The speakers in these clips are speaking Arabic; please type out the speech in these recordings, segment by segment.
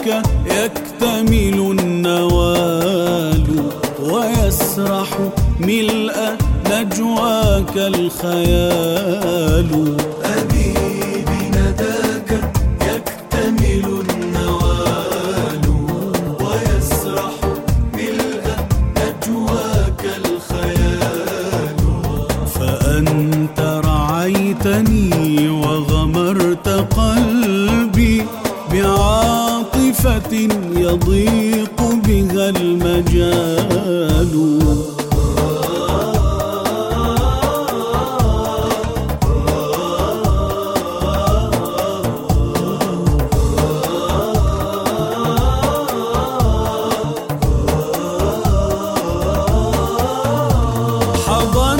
بك يكتمل النوال ويسرح ملء نجواك الخيال. أبي بنداك يكتمل النوال ويسرح ملء نجواك الخيال. فأنت رعيتني وغمرت قلبي بعار رأفة يضيق بها المجال. حضن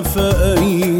فأين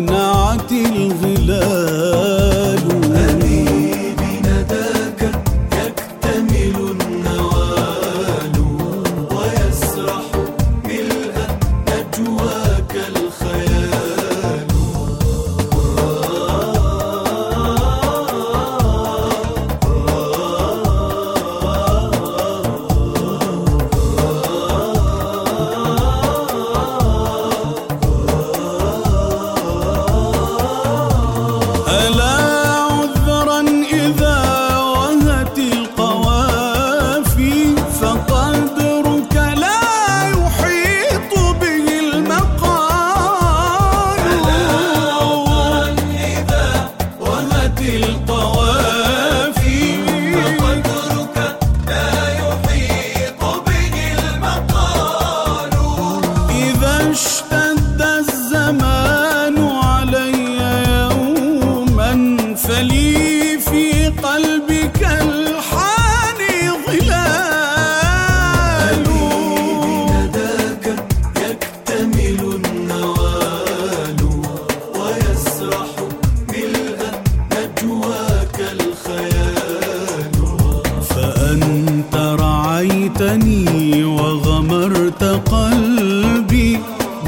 أخذتني وغمرت قلبي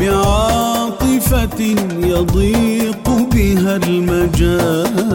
بعاطفة يضيق بها المجال.